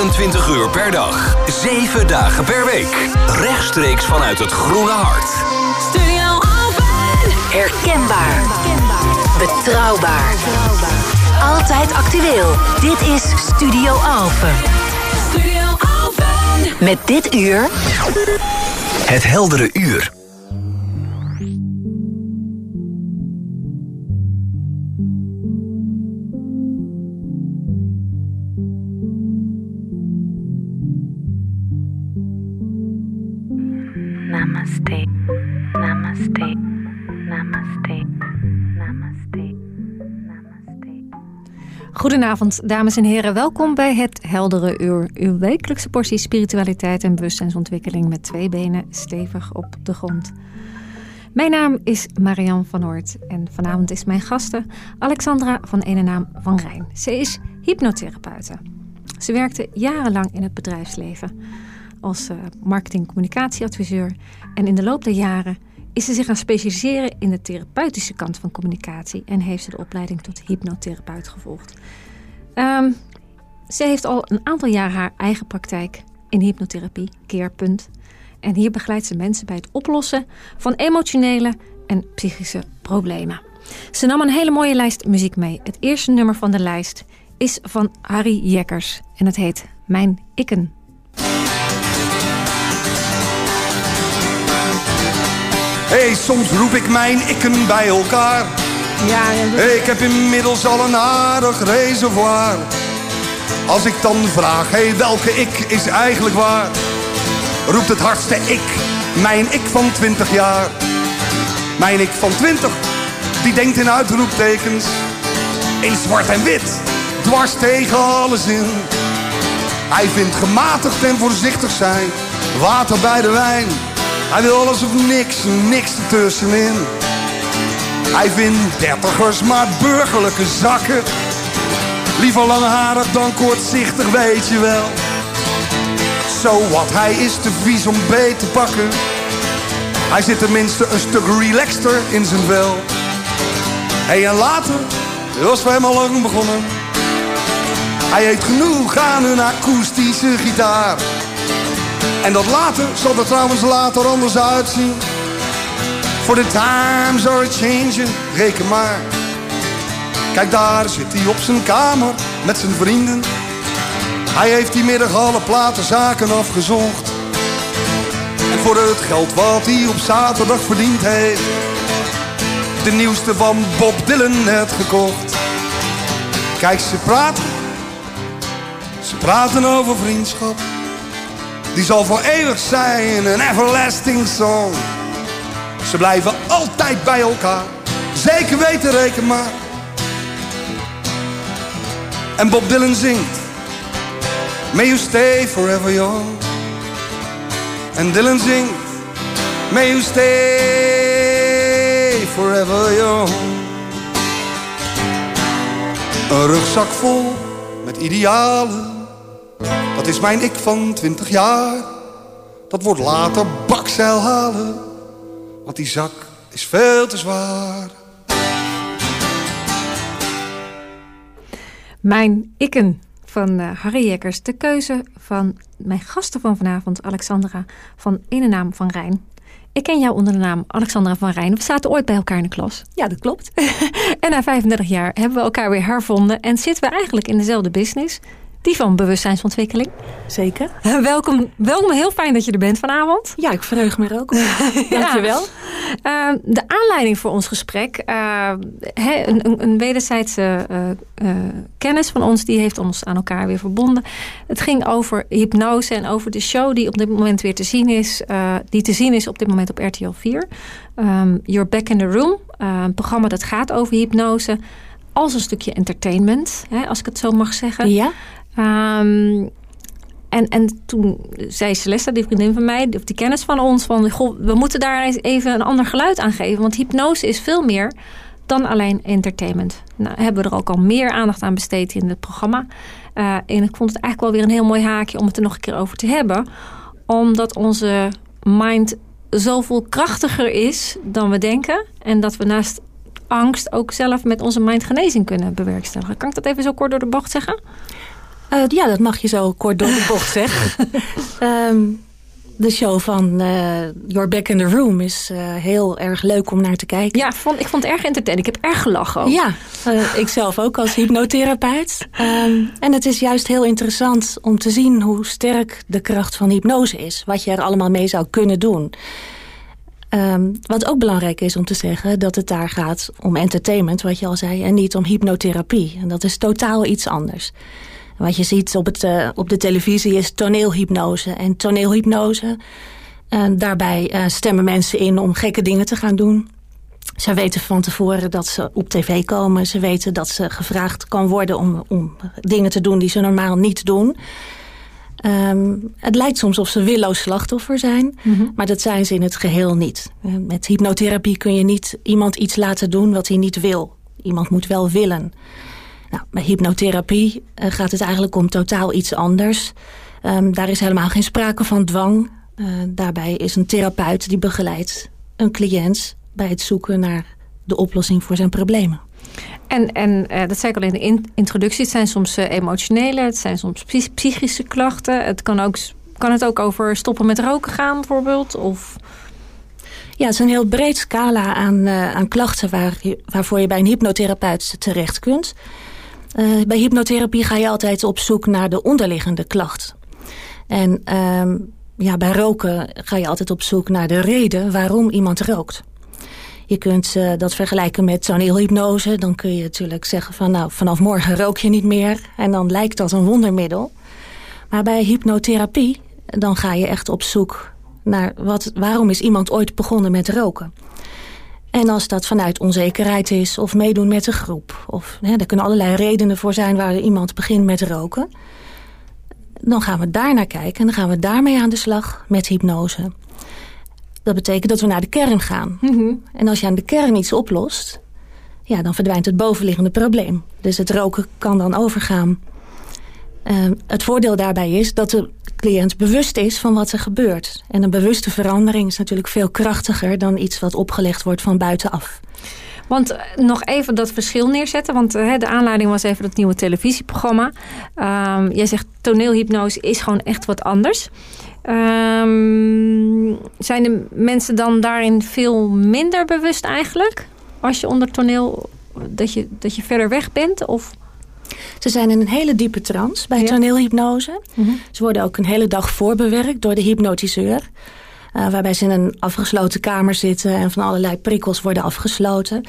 24 uur per dag, 7 dagen per week. Rechtstreeks vanuit het Groene Hart. Studio Alphen. Herkenbaar. Betrouwbaar. Altijd actueel. Dit is Studio Alphen. Studio Alphen. Met dit uur... Het heldere uur. Goedenavond, dames en heren. Welkom bij het Heldere Uur. Uw wekelijkse portie spiritualiteit en bewustzijnsontwikkeling met twee benen stevig op de grond. Mijn naam is Marianne van Hoort en vanavond is mijn gasten Alexandra van ene naam Van Rijn. Ze is hypnotherapeute. Ze werkte jarenlang in het bedrijfsleven als eh, marketing-communicatieadviseur en in de loop der jaren is ze zich gaan specialiseren in de therapeutische kant van communicatie en heeft ze de opleiding tot hypnotherapeut gevolgd. Ehm, ze heeft al een aantal jaar haar eigen praktijk in hypnotherapie, Keerpunt. En hier begeleidt ze mensen bij het oplossen van emotionele en psychische problemen. Ze nam een hele mooie lijst muziek mee. Het eerste nummer van de lijst is van Harry Jekkers en het heet Mijn Ikken. Hey, soms roep ik mijn ikken bij elkaar. Ja, Hey, ik heb inmiddels al een aardig reservoir. Als ik dan vraag, hey, welke ik is eigenlijk waar? Roept het hardste ik, mijn ik van 20 jaar. Mijn ik van 20, die denkt in uitroeptekens. In zwart en wit, dwars tegen alles in. Hij vindt gematigd en voorzichtig zijn, water bij de wijn. Hij wil alles of niks, niks ertussenin. Hij vindt dertigers maar burgerlijke zakken. Liever langharig dan kortzichtig, weet je wel. Zo wat, hij is te vies om beet te pakken. Hij zit tenminste een stuk relaxter in zijn vel. Hey, en later, het was voor hem al lang begonnen. Hij heeft genoeg aan een akoestische gitaar. En dat later zal er trouwens later anders uitzien. For the times are changing, reken maar. Kijk daar zit hij op zijn kamer met zijn vrienden. Hij heeft die middag alle platenzaken afgezocht. En voor het geld wat hij op zaterdag verdiend heeft. De nieuwste van Bob Dylan net gekocht. Kijk, ze praten. Ze praten over vriendschap. Die zal voor eeuwig zijn, een everlasting song. Ze blijven altijd bij elkaar, zeker weten, reken maar. En Bob Dylan zingt, May you stay forever young. En Dylan zingt, May you stay forever young. Een rugzak vol met idealen dat is mijn ik van 20 jaar. Dat wordt later bakzeil halen. Want die zak is veel te zwaar. Mijn Ikken van eh, Harry Jekkers. De keuze van mijn gasten van vanavond, Alexandra van in de naam van Rijn. Ik ken jou onder de naam Alexandra van Rijn. We zaten ooit bij elkaar in de klas. Ja, dat klopt. En na 35 jaar hebben we elkaar weer hervonden en zitten we eigenlijk in dezelfde business. Die van bewustzijnsontwikkeling. Zeker. Welkom, welkom, heel fijn dat je er bent vanavond. Ja, ik verheug me er ook op. Dankjewel. Uh, de aanleiding voor ons gesprek, uh, he, een, een, een wederzijdse uh, kennis van ons, die heeft ons aan elkaar weer verbonden. Het ging over hypnose en over de show die op dit moment weer te zien is, die te zien is op dit moment op RTL 4. Um, You're Back in the Room, een programma dat gaat over hypnose als een stukje entertainment, hè, als ik het zo mag zeggen. Ja. Um, en, en toen zei Celeste, die vriendin van mij, of die kennis van ons, van goh, we moeten daar even een ander geluid aan geven. Want hypnose is veel meer dan alleen entertainment. Nou, hebben we er ook al meer aandacht aan besteed in het programma. Uh, en ik vond het eigenlijk wel weer een heel mooi haakje om het er nog een keer over te hebben. Omdat onze mind zoveel krachtiger is dan we denken. En dat we naast angst ook zelf met onze mind genezing kunnen bewerkstelligen. Kan ik dat even zo kort door de bocht zeggen? Eh, ja, dat mag je zo kort door de bocht zeggen. Ehm, de show van eh Your Back in the Room is eh, heel erg leuk om naar te kijken. Ja, vond, ik vond het erg entertainend. Ik heb erg gelachen ook. Ja, eh, ik zelf ook als hypnotherapeut. Ehm, en het is juist heel interessant om te zien hoe sterk de kracht van hypnose is. Wat je er allemaal mee zou kunnen doen. Ehm, wat ook belangrijk is om te zeggen, dat het daar gaat om entertainment, wat je al zei, en niet om hypnotherapie. En dat is totaal iets anders. Wat je ziet op, het, eh, op de televisie is toneelhypnose. En toneelhypnose, eh, daarbij eh, stemmen mensen in om gekke dingen te gaan doen. Ze weten van tevoren dat ze op tv komen. Ze weten dat ze gevraagd kan worden om, om dingen te doen die ze normaal niet doen. Ehm, het lijkt soms of ze willoos slachtoffer zijn, maar dat zijn ze in het geheel niet. Met hypnotherapie kun je niet iemand iets laten doen wat hij niet wil. Iemand moet wel willen. Nou, bij hypnotherapie eh, gaat het eigenlijk om totaal iets anders. Ehm, daar is helemaal geen sprake van dwang. Eh, daarbij is een therapeut die begeleidt een cliënt bij het zoeken naar de oplossing voor zijn problemen. En, en eh, dat zei ik al in de in- introductie. Het zijn soms emotionele, het zijn soms psy- psychische klachten. Het kan, ook, kan het ook over stoppen met roken gaan bijvoorbeeld? Of... Ja, het is een heel breed scala aan, aan klachten waar je, waarvoor je bij een hypnotherapeut terecht kunt. Eh, bij hypnotherapie ga je altijd op zoek naar de onderliggende klacht. En ehm, ja, bij roken ga je altijd op zoek naar de reden waarom iemand rookt. Je kunt eh, dat vergelijken met toneelhypnose. Dan kun je natuurlijk zeggen van nou, vanaf morgen rook je niet meer. En dan lijkt dat een wondermiddel. Maar bij hypnotherapie, dan ga je echt op zoek naar wat, waarom is iemand ooit begonnen met roken. En als dat vanuit onzekerheid is of meedoen met een groep. Of hè, er kunnen allerlei redenen voor zijn waar iemand begint met roken. Dan gaan we daar naar kijken en dan gaan we daarmee aan de slag met hypnose. Dat betekent dat we naar de kern gaan. En als je aan de kern iets oplost, ja, dan verdwijnt het bovenliggende probleem. Dus het roken kan dan overgaan. Ehm, het voordeel daarbij is dat de cliënt bewust is van wat er gebeurt. En een bewuste verandering is natuurlijk veel krachtiger dan iets wat opgelegd wordt van buitenaf. Want eh, nog even dat verschil neerzetten. Want eh, de aanleiding was even dat nieuwe televisieprogramma. Ehm, jij zegt toneelhypnose is gewoon echt wat anders. Ehm, zijn de mensen dan daarin veel minder bewust eigenlijk? Als je onder toneel, dat je, dat je verder weg bent? Of... Ze zijn in een hele diepe trance bij Ja. toneelhypnose. Ze worden ook een hele dag voorbewerkt door de hypnotiseur. eh, waarbij ze in een afgesloten kamer zitten en van allerlei prikkels worden afgesloten.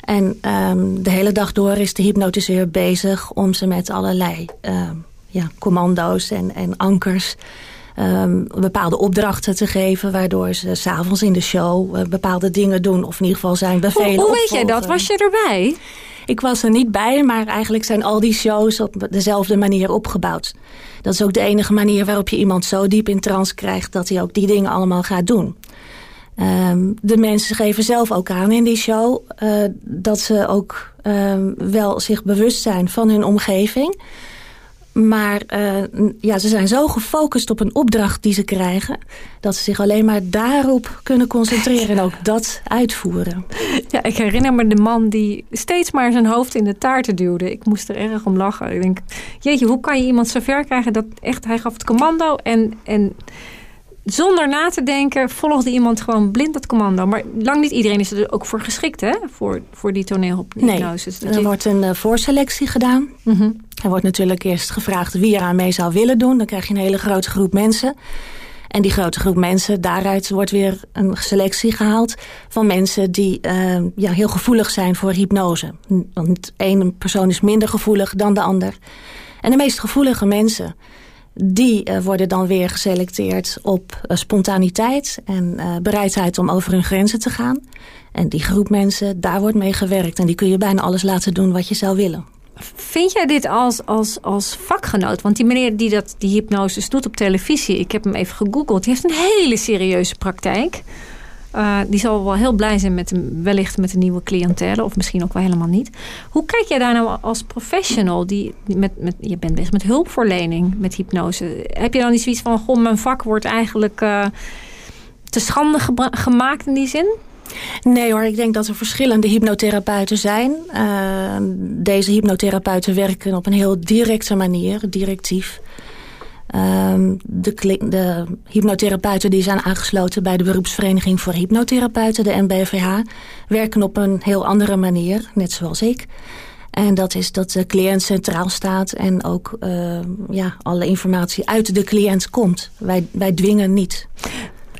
En ehm, de hele dag door is de hypnotiseur bezig om ze met allerlei ehm, ja, commando's en, en ankers ehm, bepaalde opdrachten te geven. Waardoor ze s'avonds in de show eh, bepaalde dingen doen. Of in ieder geval zijn Hoe, bevelen hoe weet jij dat? Was je erbij? Ik was er niet bij, maar eigenlijk zijn al die shows op dezelfde manier opgebouwd. Dat is ook de enige manier waarop je iemand zo diep in trance krijgt dat hij ook die dingen allemaal gaat doen. Ehm, de mensen geven zelf ook aan in die show eh, dat ze ook ehm, wel zich bewust zijn van hun omgeving. Maar eh, ja, ze zijn zo gefocust op een opdracht die ze krijgen... dat ze zich alleen maar daarop kunnen concentreren en ook dat uitvoeren. Ja, ik herinner me de man die steeds maar zijn hoofd in de taarten duwde. Ik moest er erg om lachen. Ik denk, jeetje, hoe kan je iemand zo ver krijgen dat echt, hij gaf het commando en, en zonder na te denken volgde iemand gewoon blind dat commando. Maar lang niet iedereen is er ook voor geschikt, hè? Voor, voor die Nee, toneelhypnose. er wordt een eh, voorselectie gedaan. Mhm. Er wordt natuurlijk eerst gevraagd wie eraan mee zou willen doen. Dan krijg je een hele grote groep mensen. En die grote groep mensen, daaruit wordt weer een selectie gehaald... van mensen die eh, ja, heel gevoelig zijn voor hypnose. Want één persoon is minder gevoelig dan de ander. En de meest gevoelige mensen... die eh, worden dan weer geselecteerd op eh, spontaniteit... en eh, bereidheid om over hun grenzen te gaan. En die groep mensen, daar wordt mee gewerkt. En die kun je bijna alles laten doen wat je zou willen. Vind jij dit als, als, als vakgenoot? Want die meneer die dat, die hypnose doet op televisie, ik heb hem even gegoogeld, die heeft een hele serieuze praktijk. Eh, die zal wel heel blij zijn met een, wellicht met een nieuwe cliëntele, of misschien ook wel helemaal niet. Hoe kijk jij daar nou als professional? Die, met, met, je bent bezig met hulpverlening, met hypnose. Heb je dan niet zoiets van: Goh, mijn vak wordt eigenlijk eh, te schande gemaakt in die zin? Nee hoor, ik denk dat er verschillende hypnotherapeuten zijn. Uh, deze hypnotherapeuten werken op een heel directe manier, directief. De, de, hypnotherapeuten die zijn aangesloten bij de beroepsvereniging voor hypnotherapeuten, de MBVH, werken op een heel andere manier, net zoals ik. En dat is dat de cliënt centraal staat en ook uh, ja, alle informatie uit de cliënt komt. Wij, wij dwingen niet.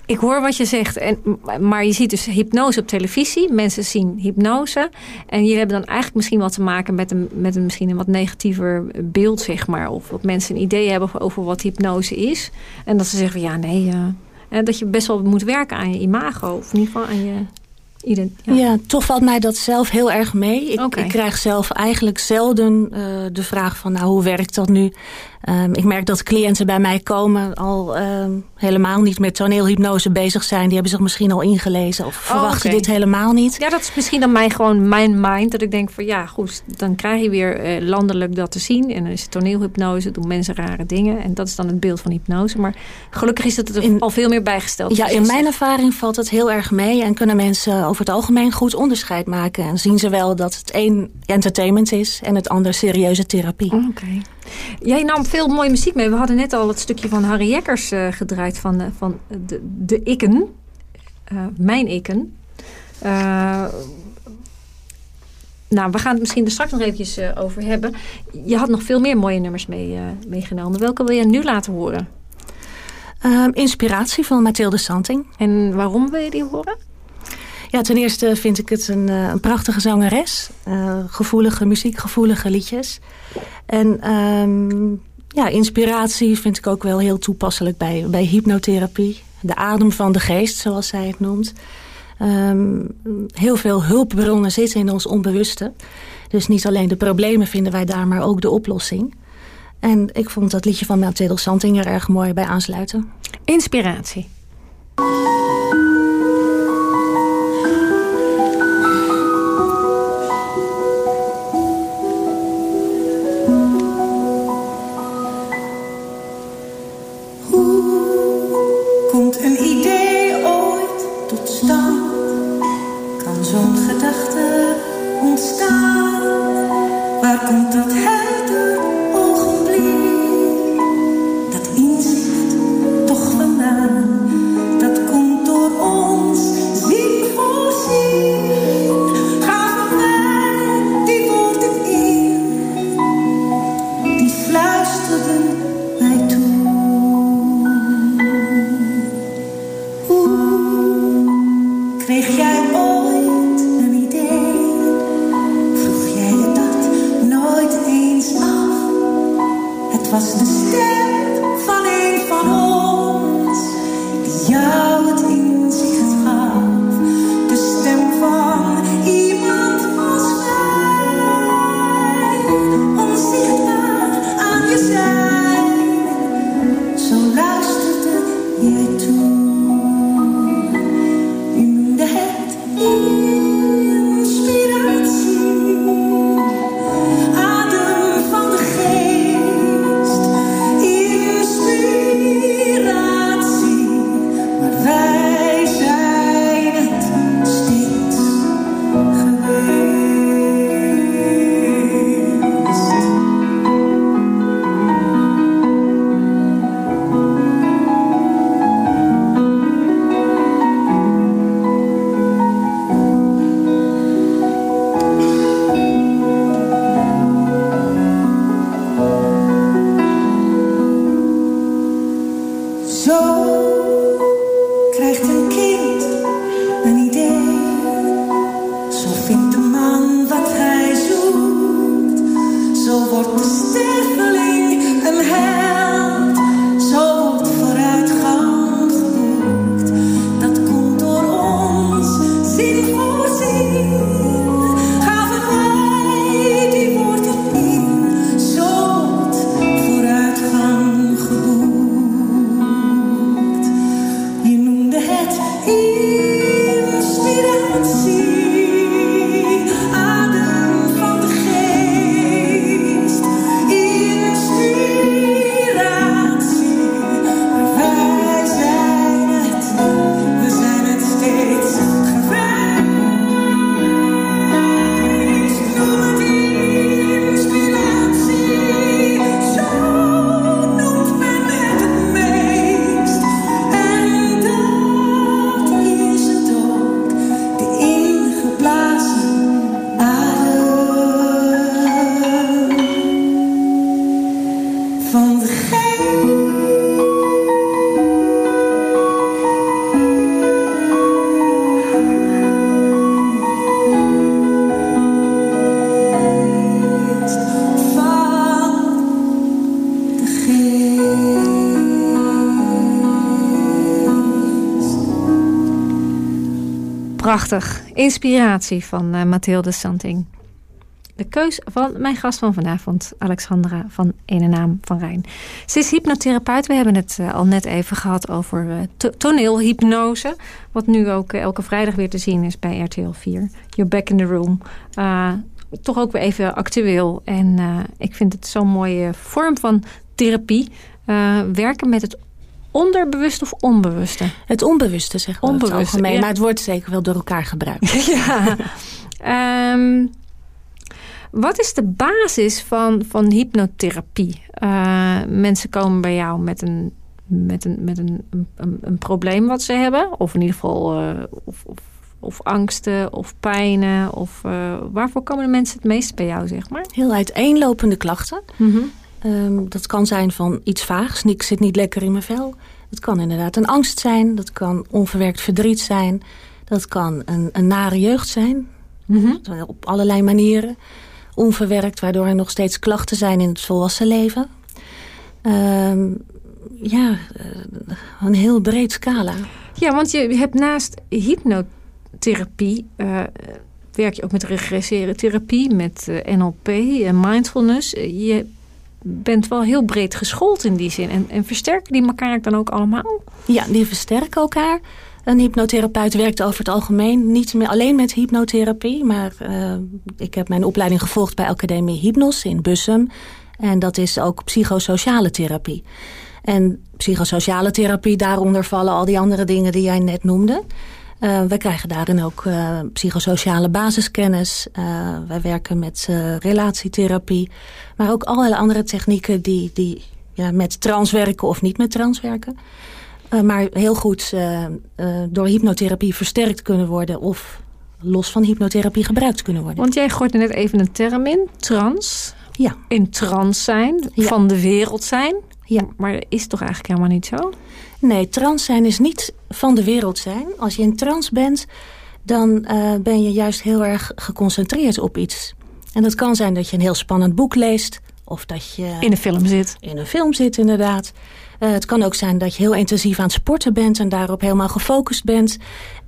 Ik hoor wat je zegt, en, maar je ziet dus hypnose op televisie. Mensen zien hypnose. En jullie hebben dan eigenlijk misschien wat te maken met een, met een misschien een wat negatiever beeld, zeg maar. Of wat mensen een idee hebben over wat hypnose is. En dat ze zeggen van ja, nee. Uh, en dat je best wel moet werken aan je imago. Of in ieder geval aan je ja. ja. toch valt mij dat zelf heel erg mee. Ik, ik krijg zelf eigenlijk zelden uh, de vraag van... nou, hoe werkt dat nu? Um, ik merk dat cliënten bij mij komen al um, helemaal niet met toneelhypnose bezig zijn. Die hebben zich misschien al ingelezen of oh, verwachten dit helemaal niet. Ja, dat is misschien dan mij gewoon mijn mind. Dat ik denk van ja, goed, dan krijg je weer uh, landelijk dat te zien. En dan is het toneelhypnose, doen mensen rare dingen. En dat is dan het beeld van hypnose. Maar gelukkig is het er in, al veel meer bijgesteld. Ja, in mijn ervaring valt het heel erg mee. En kunnen mensen over het algemeen goed onderscheid maken. En zien ze wel dat het een entertainment is en het ander serieuze therapie. Oké. Jij nam veel mooie muziek mee. We hadden net al het stukje van Harry Jekkers uh, gedraaid van, uh, van de, de Ikken. Uh, mijn Ikken. nou, we gaan het misschien er straks nog eventjes over hebben. Je had nog veel meer mooie nummers mee, meegenomen. Welke wil je nu laten horen? Ehm, inspiratie van Mathilde Santing. En waarom wil je die horen? Ja, ten eerste vind ik het een, een prachtige zangeres. gevoelige muziek, gevoelige liedjes. En um, ja, inspiratie vind ik ook wel heel toepasselijk bij, bij hypnotherapie. De adem van de geest, zoals zij het noemt. Um, heel veel hulpbronnen zitten in ons onbewuste. Dus niet alleen de problemen vinden wij daar, maar ook de oplossing. En ik vond dat liedje van Mathilde Santing er erg mooi bij aansluiten. Inspiratie. Inspiratie van uh, Mathilde Santing. De keus van mijn gast van vanavond, Alexandra van Ene Naam van Rijn. Ze is hypnotherapeut. We hebben het uh, al net even gehad over to toneelhypnose. Wat nu ook elke vrijdag weer te zien is bij RTL 4. You're back in the room. toch ook weer even actueel. En ik vind het zo'n mooie vorm van therapie. werken met het onderbewust of onbewuste? Het onbewuste, zeg maar. Onbewuste, het algemeen, ja. Maar het wordt zeker wel door elkaar gebruikt. ja. Ehm, wat is de basis van, van hypnotherapie? Uh, mensen komen bij jou met een, met een, met een, een, een probleem wat ze hebben. Of in ieder geval uh, of, of, of, angsten of pijnen. Of, uh, waarvoor komen de mensen het meest bij jou, zeg maar? Heel uiteenlopende klachten. Mm -hmm. Um, dat kan zijn van iets vaags. Ik zit niet lekker in mijn vel. Het kan inderdaad een angst zijn. Dat kan onverwerkt verdriet zijn. Dat kan een, een nare jeugd zijn. Mm -hmm. Op allerlei manieren. Onverwerkt, waardoor er nog steeds klachten zijn in het volwassen leven. Um, ja, een heel breed scala. Ja, want je hebt naast hypnotherapie... Uh, werk je ook met regresseren therapie, met uh, NLP en mindfulness. Je bent wel heel breed geschoold in die zin. En, en versterken die elkaar dan ook allemaal? Ja, die versterken elkaar. Een hypnotherapeut werkt over het algemeen niet alleen met hypnotherapie. Maar uh, ik heb mijn opleiding gevolgd bij Academie Hypnos in Bussum. En dat is ook psychosociale therapie. En psychosociale therapie, daaronder vallen al die andere dingen die jij net noemde. Uh, wij krijgen daarin ook uh, psychosociale basiskennis. Uh, wij werken met relatietherapie. Maar ook allerlei andere technieken die, die ja, met trans werken of niet met trans werken. maar heel goed door hypnotherapie versterkt kunnen worden... of los van hypnotherapie gebruikt kunnen worden. Want jij gooit er net even een term in, trans. Ja. In trans zijn, Ja. van de wereld zijn. Ja. Maar dat is toch eigenlijk helemaal niet zo? Nee, trans zijn is niet van de wereld zijn. Als je in trans bent, dan uh, ben je juist heel erg geconcentreerd op iets. En dat kan zijn dat je een heel spannend boek leest. Of dat je In een film zit. in een film zit, inderdaad. Uh, het kan ook zijn dat je heel intensief aan het sporten bent... en daarop helemaal gefocust bent.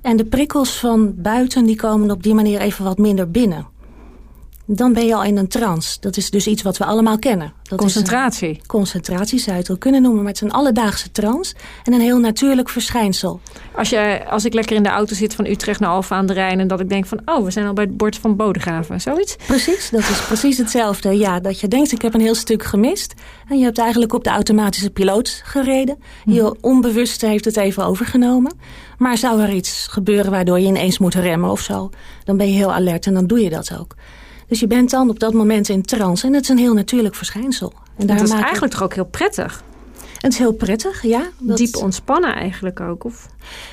En de prikkels van buiten die komen op die manier even wat minder binnen. Dan ben je al in een trance. Dat is dus iets wat we allemaal kennen. Dat Concentratie. Is concentratie zou je het wel kunnen noemen. Maar het is een alledaagse trance. En een heel natuurlijk verschijnsel. Als, je, als ik lekker in de auto zit van Utrecht naar Alfa aan de Rijn... en dat ik denk van, oh, we zijn al bij het bord van Bodegraven. Zoiets? Precies, dat is precies hetzelfde. Ja, dat je denkt, ik heb een heel stuk gemist. En je hebt eigenlijk op de automatische piloot gereden. Je onbewust heeft het even overgenomen. Maar zou er iets gebeuren waardoor je ineens moet remmen of zo... dan ben je heel alert en dan doe je dat ook. Dus je bent dan op dat moment in trance. En het is een heel natuurlijk verschijnsel. En Dat is eigenlijk toch ook heel prettig? Het is heel prettig, ja. Dat- Diep ontspannen eigenlijk ook? Of?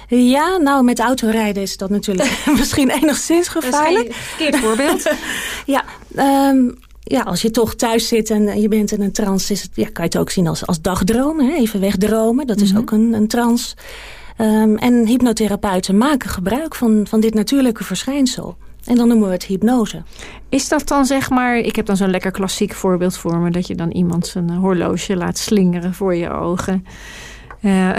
Ja, nou, met autorijden is dat natuurlijk misschien enigszins gevaarlijk. Verkeerd voorbeeld. Ja, ehm, ja, als je toch thuis zit en je bent in een trance... Is het, ja, kan je het ook zien als, als dagdromen, hè? even wegdromen. Dat is ook een, een trance. Ehm, en hypnotherapeuten maken gebruik van, van dit natuurlijke verschijnsel. En dan noemen we het hypnose. Is dat dan zeg maar... Ik heb dan zo'n lekker klassiek voorbeeld voor me... dat je dan iemand zijn eh, horloge laat slingeren voor je ogen. Eh,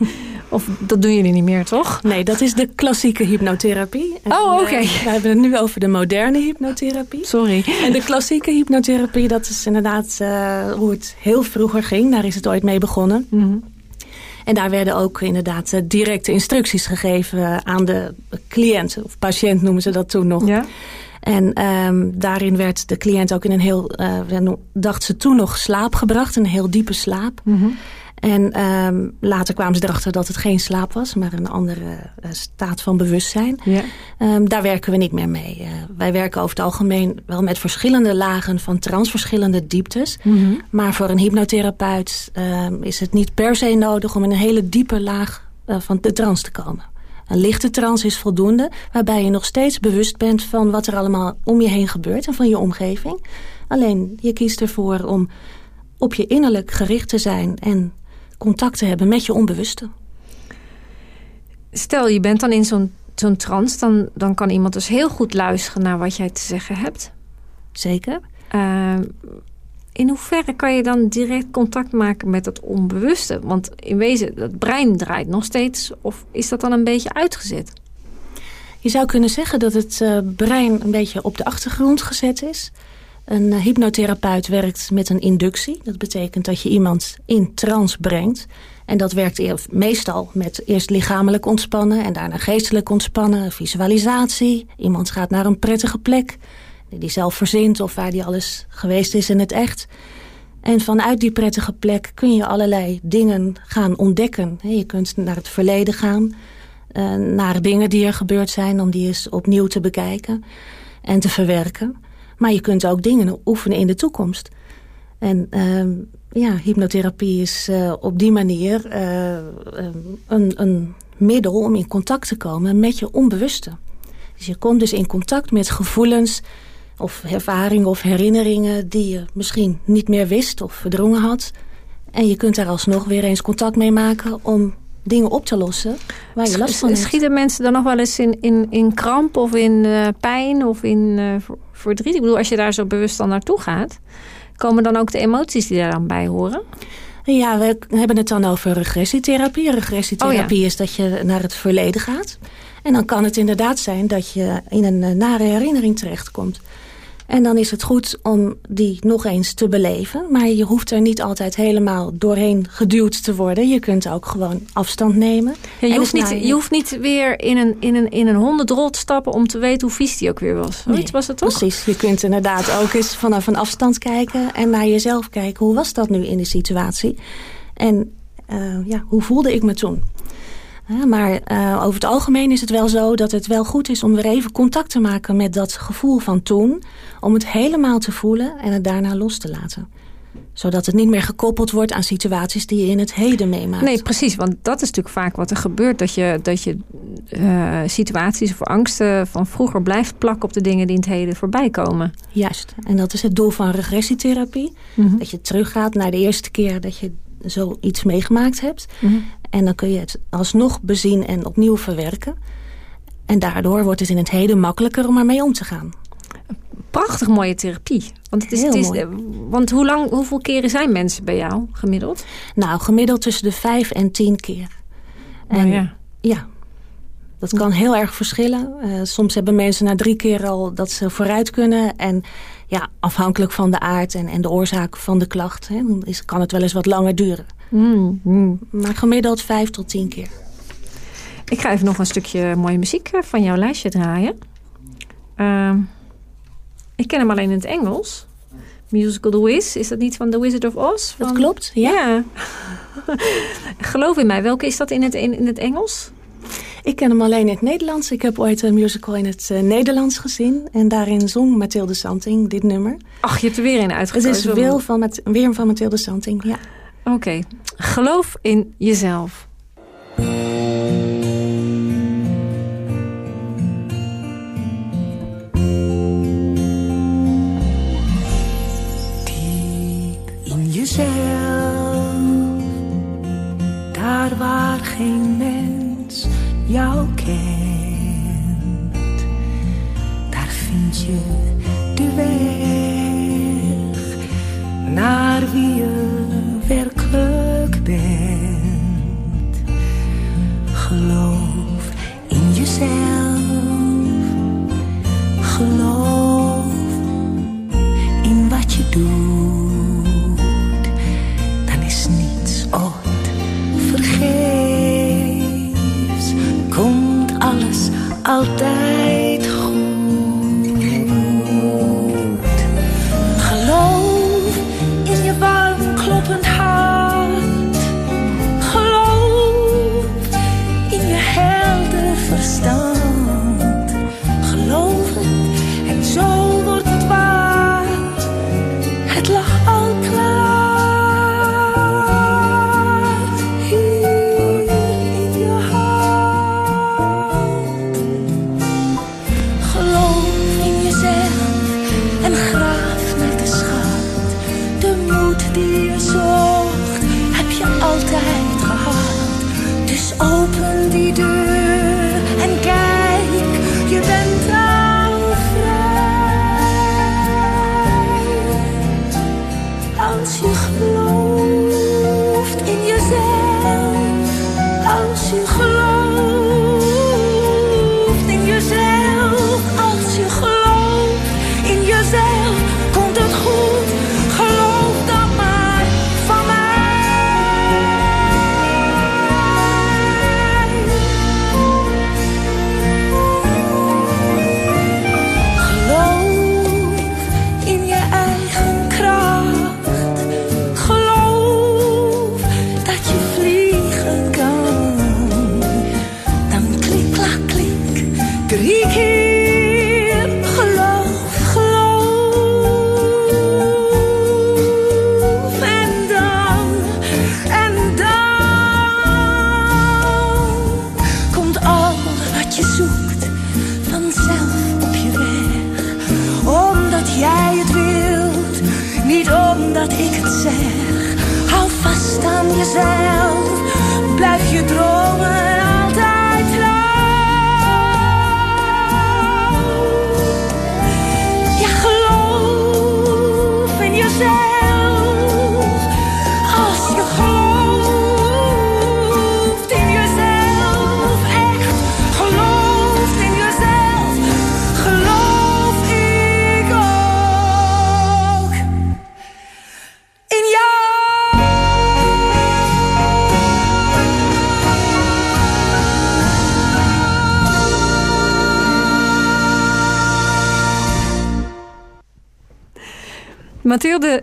of dat doen jullie niet meer, toch? Nee, dat is de klassieke hypnotherapie. En, Oh, eh, oké. we hebben het nu over de moderne hypnotherapie. Sorry. En de klassieke hypnotherapie, dat is inderdaad hoe het heel vroeger ging. Daar is het ooit mee begonnen. Mhm. En daar werden ook inderdaad eh, directe instructies gegeven aan de cliënt. Of patiënt noemen ze dat toen nog. Ja? En ehm, daarin werd de cliënt ook in een heel, eh, dacht ze toen nog, slaap gebracht. Een heel diepe slaap. Mhm. En ehm, later kwamen ze erachter dat het geen slaap was, maar een andere eh, staat van bewustzijn. Ja. Ehm, daar werken we niet meer mee. Eh, wij werken over het algemeen wel met verschillende lagen van trans, verschillende dieptes. Mhm. Maar voor een hypnotherapeut ehm, is het niet per se nodig om in een hele diepe laag eh, van de trance te komen. Een lichte trance is voldoende, waarbij je nog steeds bewust bent van wat er allemaal om je heen gebeurt en van je omgeving. Alleen je kiest ervoor om op je innerlijk gericht te zijn en contact te hebben met je onbewuste. Stel, je bent dan in zo'n zo'n trance, dan, dan kan iemand dus heel goed luisteren naar wat jij te zeggen hebt. Zeker. Uh, in hoeverre kan je dan direct contact maken met het onbewuste? Want in wezen, het brein draait nog steeds. Of is dat dan een beetje uitgezet? Je zou kunnen zeggen dat het uh, brein een beetje op de achtergrond gezet is. Een uh, hypnotherapeut werkt met een inductie. Dat betekent dat je iemand in trance brengt. En dat werkt meestal met eerst lichamelijk ontspannen... en daarna geestelijk ontspannen, visualisatie. Iemand gaat naar een prettige plek die hij zelf verzint... of waar die alles geweest is in het echt. En vanuit die prettige plek kun je allerlei dingen gaan ontdekken. Je kunt naar het verleden gaan... Uh, naar dingen die er gebeurd zijn... om die eens opnieuw te bekijken en te verwerken. Maar je kunt ook dingen oefenen in de toekomst. En uh, ja, hypnotherapie is uh, op die manier uh, een, een middel om in contact te komen met je onbewuste. Dus je komt dus in contact met gevoelens of ervaringen of herinneringen... die je misschien niet meer wist of verdrongen had. En je kunt daar alsnog weer eens contact mee maken om dingen op te lossen waar je last van hebt. Schieten mensen dan nog wel eens in, in, in kramp of in uh, pijn of in uh, verdriet? Ik bedoel, als je daar zo bewust dan naartoe gaat... komen dan ook de emoties die daar dan bij horen? Ja, we hebben het dan over regressietherapie. Regressietherapie oh ja. is dat je naar het verleden gaat. En dan kan het inderdaad zijn dat je in een uh, nare herinnering terechtkomt. En dan is het goed om die nog eens te beleven. Maar je hoeft er niet altijd helemaal doorheen geduwd te worden. Je kunt ook gewoon afstand nemen. Ja, je, hoeft niet, je hoeft niet weer in een, in een, in een hondendrol te stappen... om te weten hoe vies die ook weer was. Nee, was het toch? Precies. Je kunt inderdaad ook eens vanaf een afstand kijken... en naar jezelf kijken. Hoe was dat nu in die situatie? En uh, ja, hoe voelde ik me toen? Maar uh, over het algemeen is het wel zo dat het wel goed is om weer even contact te maken met dat gevoel van toen. Om het helemaal te voelen en het daarna los te laten. Zodat het niet meer gekoppeld wordt aan situaties die je in het heden meemaakt. Nee, precies. Want dat is natuurlijk vaak wat er gebeurt. Dat je, dat je uh, situaties of angsten van vroeger blijft plakken op de dingen die in het heden voorbij komen. Juist. En dat is het doel van regressietherapie. Mm -hmm. Dat je teruggaat naar de eerste keer dat je zoiets meegemaakt hebt. Mm -hmm. En dan kun je het alsnog bezien en opnieuw verwerken. En daardoor wordt het in het heden makkelijker om ermee om te gaan. Prachtig mooie therapie. Want, het is, het is, want hoe lang, hoeveel keren zijn mensen bij jou gemiddeld? Nou, gemiddeld tussen de vijf en tien keer. En oh ja. ja, dat kan heel erg verschillen. Uh, soms hebben mensen na drie keer al dat ze vooruit kunnen. En ja, afhankelijk van de aard en, en de oorzaak van de klacht... Hè, is, kan het wel eens wat langer duren. Mm, mm. Maar gemiddeld vijf tot tien keer. Ik ga even nog een stukje mooie muziek van jouw lijstje draaien. Uh, ik ken hem alleen in het Engels. Musical The Wiz. Is dat niet van The Wizard of Oz? Van... Dat klopt, ja. ja. Geloof in mij. Welke is dat in het, in, in het Engels? Ik ken hem alleen in het Nederlands. Ik heb ooit een musical in het uh, Nederlands gezien. En daarin zong Mathilde Santing dit nummer. Ach, je hebt er weer in uitgekozen. Het is weer van, weer van Mathilde Santing, ja. Oké. Okay. Geloof in jezelf. Diep in jezelf, daar waar geen mens jou kent, daar vind je de weg naar wie je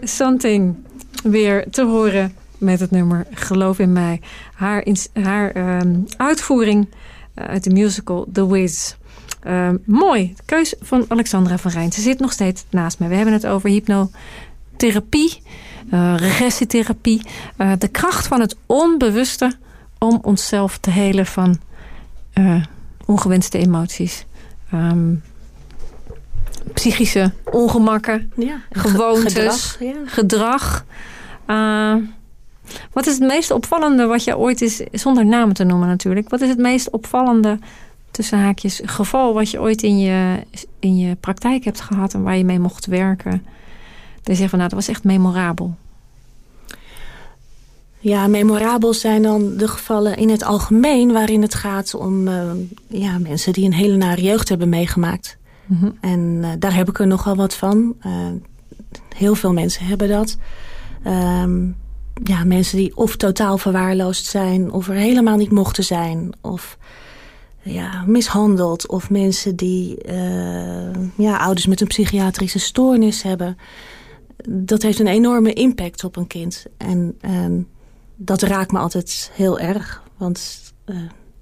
Santing weer te horen met het nummer Geloof in mij. Haar, haar ehm, uitvoering eh, uit de musical The Wiz. Ehm, mooi. Keus van Alexandra van Rijn. Ze zit nog steeds naast me. We hebben het over hypnotherapie, eh, regressietherapie. eh, de kracht van het onbewuste om onszelf te helen van ongewenste emoties. Ehm, psychische ongemakken Ja, gewoontes, gedrag, ja. gedrag. Uh, wat is het meest opvallende wat je ooit is, zonder namen te noemen natuurlijk, wat is het meest opvallende tussen haakjes geval wat je ooit in je, in je praktijk hebt gehad en waar je mee mocht werken? Dat je zegt van nou, dat was echt memorabel. Ja, memorabel zijn dan de gevallen in het algemeen... waarin het gaat om eh, ja, mensen die een hele nare jeugd hebben meegemaakt. En eh, daar heb ik er nogal wat van. Eh, heel veel mensen hebben dat. Ehm, ja, mensen die of totaal verwaarloosd zijn... of er helemaal niet mochten zijn. Of ja, mishandeld. Of mensen die eh, ja, ouders met een psychiatrische stoornis hebben. Dat heeft een enorme impact op een kind. En ehm, dat raakt me altijd heel erg. Want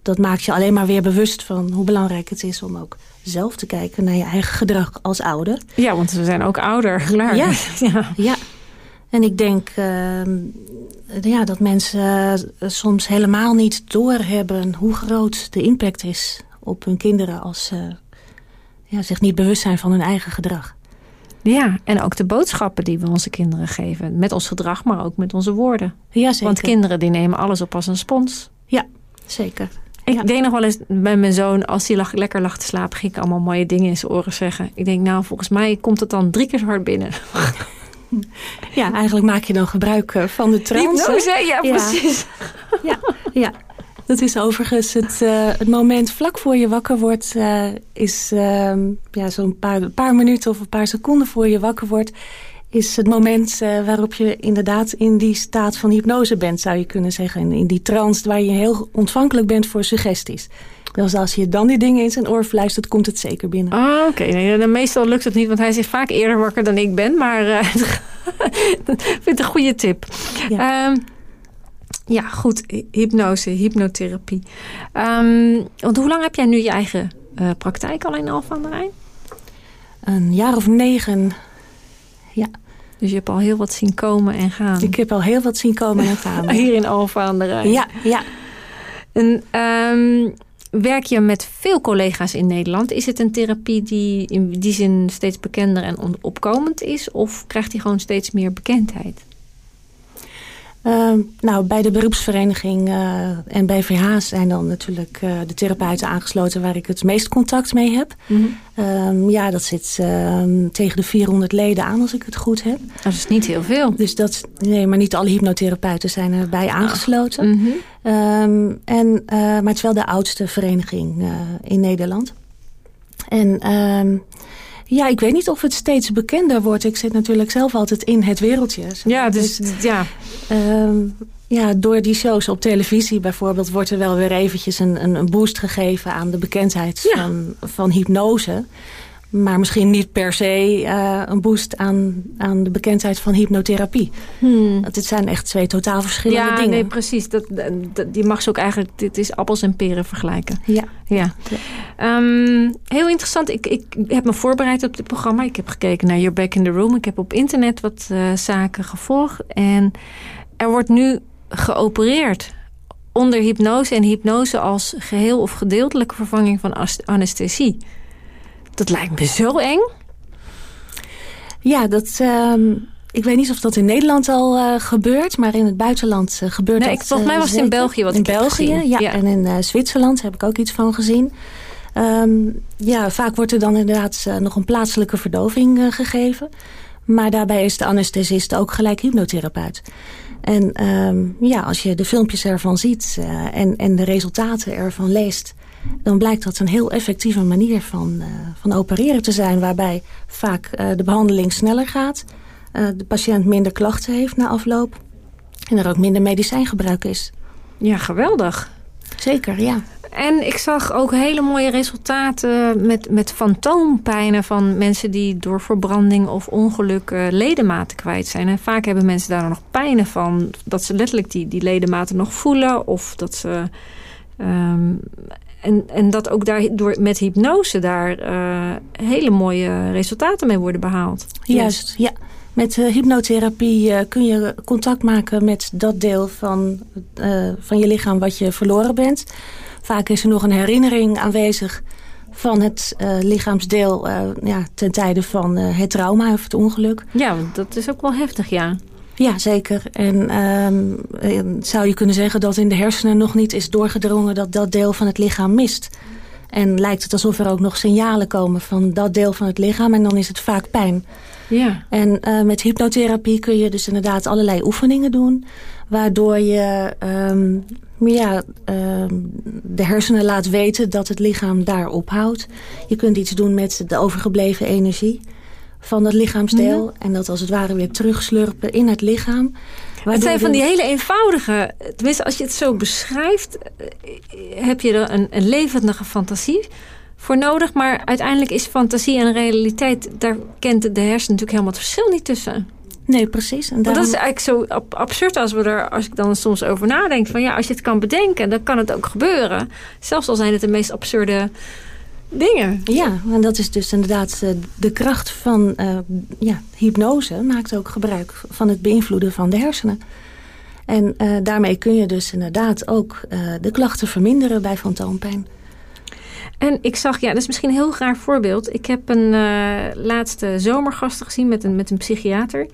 dat maakt je alleen maar weer bewust van hoe belangrijk het is... om ook zelf te kijken naar je eigen gedrag als ouder. Ja, want we zijn ook ouder, klaar. Ja. ja. Ja. En ik denk ehm, ja, dat mensen eh, soms helemaal niet doorhebben... hoe groot de impact is op hun kinderen... als ze ja, zich niet bewust zijn van hun eigen gedrag. Ja, en ook de boodschappen die we onze kinderen geven. Met ons gedrag, maar ook met onze woorden. Ja, zeker. Want kinderen die nemen alles op als een spons. Ja, zeker. Ik Ja. deed nog wel eens bij mijn zoon, als hij lag, lekker lag te slapen, ging ik allemaal mooie dingen in zijn oren zeggen. Ik denk, nou, volgens mij komt het dan drie keer zo hard binnen. Ja, eigenlijk maak je dan gebruik eh, van de trance. ja, precies. Ja, ja. Dat is overigens het, eh, het moment vlak voor je wakker wordt... eh, is ehm, ja, zo'n paar, paar minuten of een paar seconden voor je wakker wordt... is het moment eh, waarop je inderdaad in die staat van hypnose bent... zou je kunnen zeggen. In, in die trance waar je heel ontvankelijk bent voor suggesties. Dus als je dan die dingen in zijn oor fluistert, komt het zeker binnen. Ah, oké. Nee, dan meestal lukt het niet, want hij is vaak eerder wakker dan ik ben. Maar eh, ik vind het een goede tip. Ja. Ja, ja goed. Hypnose, hypnotherapie. Ehm, want hoe lang heb jij nu je eigen eh, praktijk al in Alphen aan de Rijn? Een jaar of negen. Ja, Dus je hebt al heel wat zien komen en gaan. ik heb al heel wat zien komen en gaan. Hier in Alphen aan de Rijn. Ja, ja. En, ehm, werk je met veel collega's in Nederland? Is het een therapie die in die zin steeds bekender en opkomend is? Of krijgt die gewoon steeds meer bekendheid? Eh, Ehm, nou, bij de beroepsvereniging eh, en BVH zijn dan natuurlijk eh, de therapeuten aangesloten waar ik het meest contact mee heb. Ehm, ja, dat zit ehm, tegen de 400 leden aan als ik het goed heb. Dat is niet heel veel. Dus dat, nee, maar niet alle hypnotherapeuten zijn erbij aangesloten. Mhm. En, eh, maar het is wel de oudste vereniging in Nederland. En ja, ik weet niet of het steeds bekender wordt. Ik zit natuurlijk zelf altijd in het wereldje. Ja, dus ja. Ehm, ja, door die shows op televisie bijvoorbeeld... wordt er wel weer eventjes een, een, een boost gegeven aan de bekendheid Ja. van, van hypnose. Maar misschien niet per se eh, een boost aan, aan de bekendheid van hypnotherapie. Want het zijn echt twee totaal verschillende Hmm. Ja, dingen. nee, precies. Dat, dat, die mag ze ook eigenlijk... Dit is appels en peren vergelijken. Ja. Ja. Ehm, heel interessant. Ik, ik heb me voorbereid op dit programma. Ik heb gekeken naar You're Back in the Room. Ik heb op internet wat eh, zaken gevolgd. En er wordt nu geopereerd onder hypnose. En hypnose als geheel of gedeeltelijke vervanging van anesthesie. Dat lijkt me zo eng. Ja, dat, ehm, ik weet niet of dat in Nederland al eh, gebeurt, maar in het buitenland eh, gebeurt Nee, dat ik- volgens mij eh, was het in. België wat in ik heb België, gezien. Ja, Ja. en in Zwitserland heb ik ook iets van gezien. Ehm, ja, vaak wordt er dan inderdaad nog een plaatselijke verdoving gegeven. Maar daarbij is de anesthesist ook gelijk hypnotherapeut. En ehm, ja, als je de filmpjes ervan ziet en, en de resultaten ervan leest... dan blijkt dat een heel effectieve manier van, eh, van opereren te zijn... waarbij vaak eh, de behandeling sneller gaat... eh, de patiënt minder klachten heeft na afloop... en er ook minder medicijngebruik is. Ja, geweldig. Zeker, ja. En ik zag ook hele mooie resultaten met, met fantoompijnen van mensen die door verbranding of ongeluk ledematen kwijt zijn. En vaak hebben mensen daar nog pijnen van. Dat ze letterlijk die, die ledematen nog voelen. Of dat ze. ehm, en, en dat ook daar door, met hypnose daar eh, hele mooie resultaten mee worden behaald. Juist, ja. Met eh, hypnotherapie eh, kun je contact maken met dat deel van, van je lichaam wat je verloren bent. Vaak is er nog een herinnering aanwezig van het lichaamsdeel ja, ten tijde van het trauma of het ongeluk. Ja, dat is ook wel heftig, ja. Ja, zeker. En ehm, eh, zou je kunnen zeggen dat in de hersenen nog niet is doorgedrongen dat dat deel van het lichaam mist. En lijkt het alsof er ook nog signalen komen van dat deel van het lichaam en dan is het vaak pijn. Ja. En eh, met hypnotherapie kun je dus inderdaad allerlei oefeningen doen. Waardoor je ehm, ja, ehm, de hersenen laat weten dat het lichaam daar ophoudt. Je kunt iets doen met de overgebleven energie van dat lichaamsdeel. En dat als het ware weer terugslurpen in het lichaam. Het zijn van die hele eenvoudige... Tenminste, als je het zo beschrijft... eh, heb je er een, een levendige fantasie voor nodig. Maar uiteindelijk is fantasie en realiteit... daar kent de hersenen natuurlijk helemaal het verschil niet tussen. Nee, precies. En dat is eigenlijk zo ab- absurd als, we er, als ik dan soms over nadenk. Van ja, als je het kan bedenken, dan kan het ook gebeuren. Zelfs al zijn het de meest absurde dingen. Ja, en dat is dus inderdaad eh, de kracht van eh, ja, hypnose. Maakt ook gebruik van het beïnvloeden van de hersenen. En eh, daarmee kun je dus inderdaad ook de klachten verminderen bij fantoompijn. En ik zag, ja, dat is misschien een heel raar voorbeeld. Ik heb een laatste zomergasten gezien met een, met een psychiater.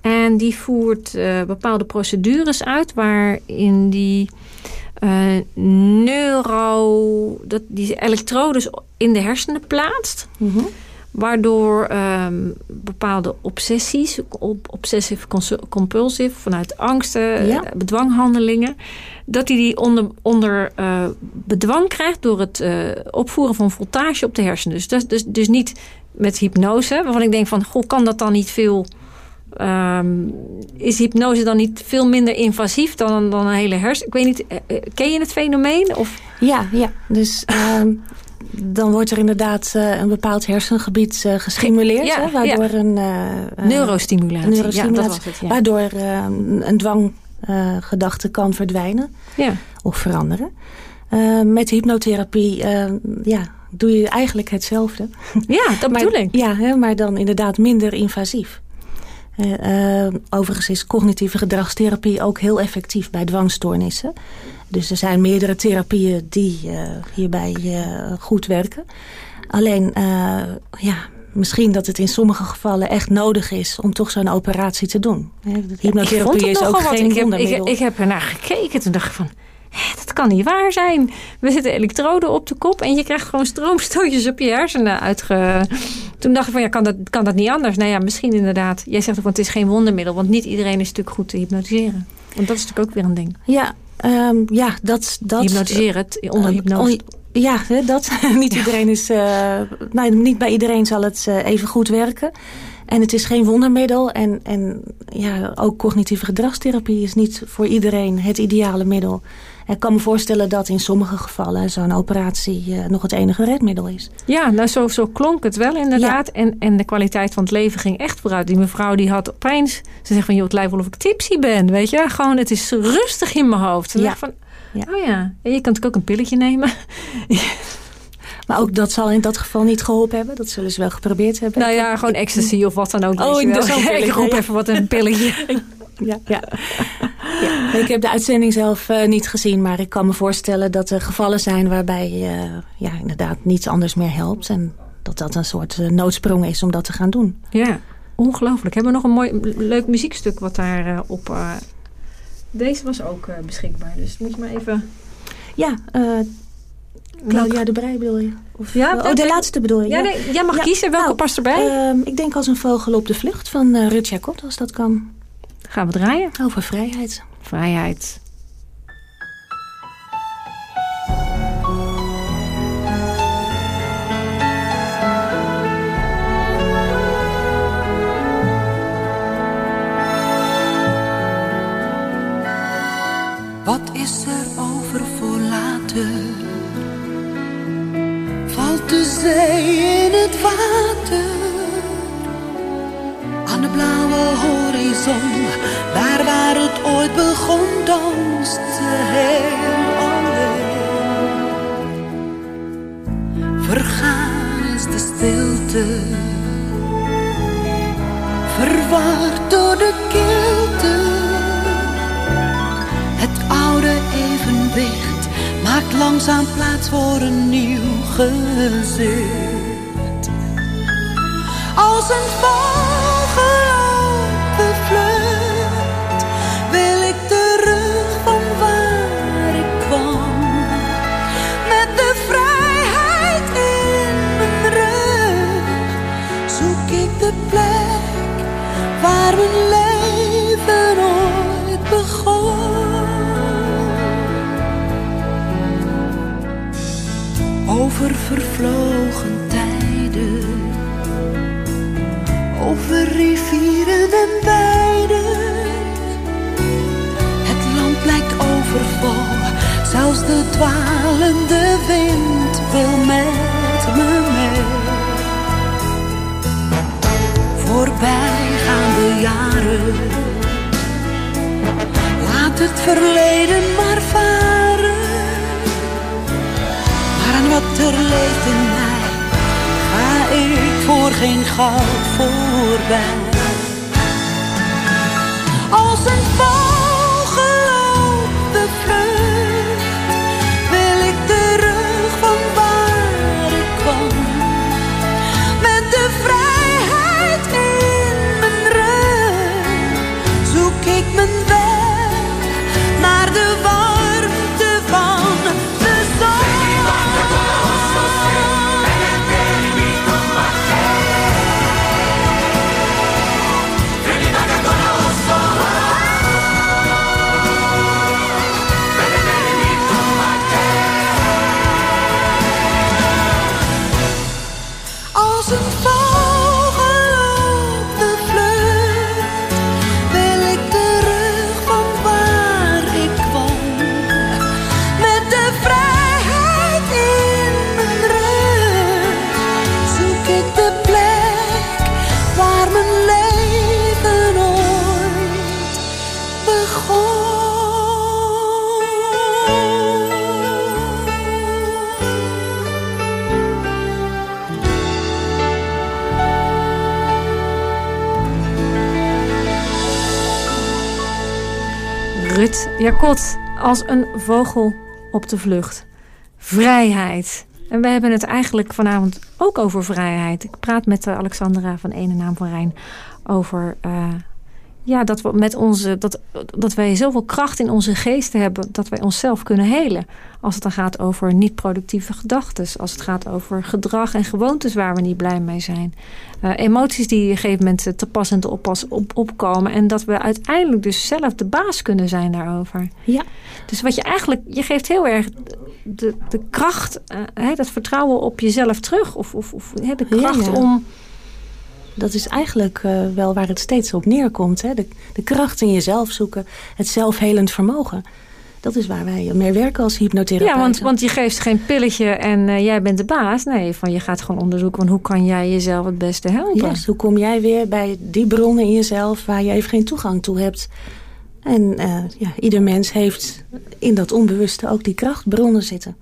En die voert bepaalde procedures uit waarin die eh, neuro, dat, die elektrodes in de hersenen plaatst. Waardoor ehm, bepaalde obsessies, op, obsessive compulsive, vanuit angsten, Ja. eh, bedwanghandelingen, dat hij die onder, onder eh, bedwang krijgt door het opvoeren van voltage op de hersenen. Dus, dus, dus niet met hypnose, waarvan ik denk van, goh, kan dat dan niet veel... ehm, is hypnose dan niet veel minder invasief dan, dan een hele hersen? Ik weet niet, eh, eh, ken je het fenomeen? Of? Ja, ja. Dus ehm, dan wordt er inderdaad eh, een bepaald hersengebied eh, gestimuleerd. Ja, hè, waardoor een... Neurostimulatie. Ja, dat was het, ja. Waardoor een dwanggedachte kan verdwijnen. Ja. of veranderen. Met hypnotherapie ja, doe je eigenlijk hetzelfde. Ja, dat maar, bedoel ik. Ja, hè, maar dan inderdaad minder invasief. Eh, eh, overigens is cognitieve gedragstherapie ook heel effectief bij dwangstoornissen. Dus er zijn meerdere therapieën die eh, hierbij goed werken. Alleen, ja, misschien dat het in sommige gevallen echt nodig is om toch zo'n operatie te doen. Hypnotherapie is ook nogal wat. geen ik heb, ik, ik heb ernaar gekeken. Toen dacht ik van, dat kan niet waar zijn. We zitten elektroden op de kop en je krijgt gewoon stroomstootjes op je hersenen uitge... Toen dacht ik van, ja, kan dat, kan dat niet anders? Nou ja, misschien inderdaad. Jij zegt ook, want het is geen wondermiddel. Want niet iedereen is natuurlijk goed te hypnotiseren. Want dat is natuurlijk ook weer een ding. Ja, ehm, ja dat, dat... hypnotiseren, het onder Eh, hypnose. on- ja, dat. niet iedereen is... eh, nou, niet bij iedereen zal het eh, even goed werken. En het is geen wondermiddel. En, en ja, ook cognitieve gedragstherapie is niet voor iedereen het ideale middel. Ik kan me voorstellen dat in sommige gevallen zo'n operatie eh, nog het enige redmiddel is. Ja, nou zo, zo klonk het wel inderdaad. En, en de kwaliteit van het leven ging echt vooruit. Die mevrouw die had opeens... Ze zegt van, joh, het lijkt wel of ik tipsy ben. Weet je, gewoon het is rustig in mijn hoofd. En Ja. van, Ja. oh ja. En je kan natuurlijk ook een pilletje nemen. Maar ook dat zal in dat geval niet geholpen hebben. Dat zullen ze wel geprobeerd hebben. nou ja, gewoon ecstasy of wat dan ook. Oh, roep ja. even wat een pilletje. Ja, ja. ja. Ik heb de uitzending zelf eh, niet gezien, maar ik kan me voorstellen dat er gevallen zijn waarbij eh, ja, inderdaad niets anders meer helpt. En dat dat een soort eh, noodsprong is om dat te gaan doen. Ja, ongelooflijk. Hebben we nog een mooi, leuk muziekstuk wat daar op... deze was ook beschikbaar. Dus moet je maar even... Ja, Claudia de Brij bedoel je? Of, Ja, oh, de laatste bedoel je? Ja, nee, jij mag Ja, kiezen. Welke nou, past erbij? Ehm, ik denk als een vogel op de vlucht van uh, Rut Jacot, als dat kan. Gaan we draaien. Over vrijheid. Vrijheid. Laat het verleden maar varen. Maar aan wat er leeft in mij, ga ik voor geen goud voorbij. Jacot als een vogel op de vlucht. Vrijheid. En we hebben het eigenlijk vanavond ook over vrijheid. Ik praat met eh, Alexandra van Ene Naam van Rijn over eh, ja, dat, we met onze, dat, dat wij zoveel kracht in onze geesten hebben dat wij onszelf kunnen helen. Als het dan gaat over niet-productieve gedachten. Als het gaat over gedrag en gewoontes waar we niet blij mee zijn. Eh, emoties die op een gegeven moment te pas en te oppas op, opkomen. En dat we uiteindelijk dus zelf de baas kunnen zijn daarover. Ja. Dus wat je eigenlijk, je geeft heel erg de, de kracht, eh, hè, dat vertrouwen op jezelf terug. Of, of, of hè, de Ja, kracht ja. om. Dat is eigenlijk eh, wel waar het steeds op neerkomt. Hè? De, de kracht in jezelf zoeken, het zelfhelend vermogen. Dat is waar wij mee werken als hypnotherapeuten. Ja, want, want je geeft geen pilletje en eh, jij bent de baas. Nee, van je gaat gewoon onderzoeken van hoe kan jij jezelf het beste helpen. Hoe kom jij weer bij die bronnen in jezelf waar je even geen toegang toe hebt? En eh, ja, ieder mens heeft in dat onbewuste ook die krachtbronnen zitten.